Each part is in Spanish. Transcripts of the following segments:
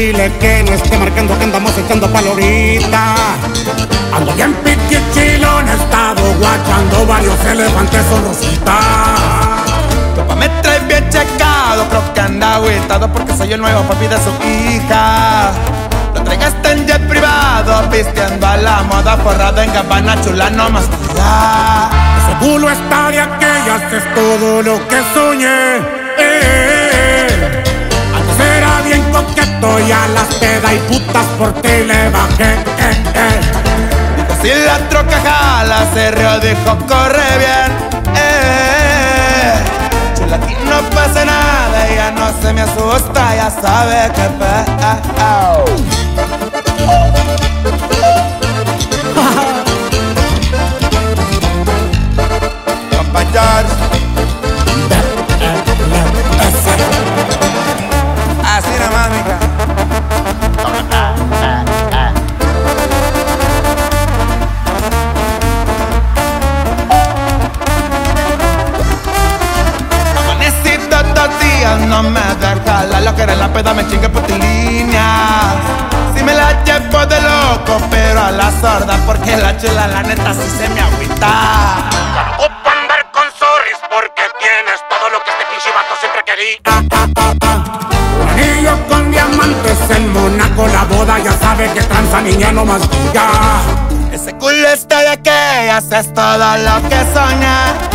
dile que no esté marcando que andamos echando palorita. Ando bien piquichilo en estado guachando varios elefantes son rosita. Papá me trae bien checado, creo que anda agüitado porque soy el nuevo papi de su hija. Lo traigaste en jet privado, vistiendo a la moda, forrado en gabana chula, no más cuidar. Ese culo está de aquellas, es todo lo que soñé. Peda y putas por ti le bajé. Eh, eh. Dijo si la troca jala, se rió, dijo corre bien. Eh, chula, aquí no pasa nada, ella no se me asusta, ya sabe que pe. Compa George. No me deja la lo que era la peda me chingue por líneas. Si me la llevo de loco, pero a la sorda, porque la chula, la neta, sí se me agüita. Ocupo andar con sorris porque tienes todo lo que este pinche vato siempre quería. Un anillo con diamantes en Monaco, la boda ya sabe que tranza niña no más diga. Ese culo está de aquellas, es todo lo que soñé.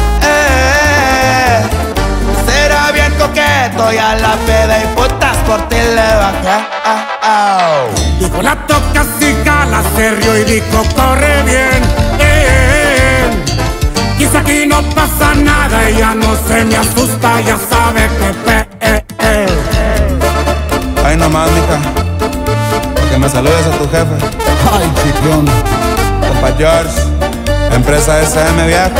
Ah. Dijo la toca si jala, se rió y dijo corre bien. Eh, quizá aquí no pasa nada, ella no se me asusta, ya sabe que pe, eh, eh. Ay, no más, mija. Porque me saludes a tu jefe. Ay, chiclón. Compa George, empresa SM Viaje.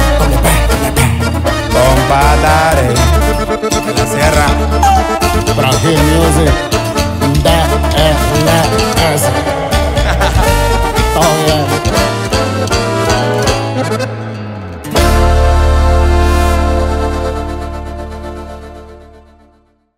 Compa Dare, de la Sierra. Brasil Music.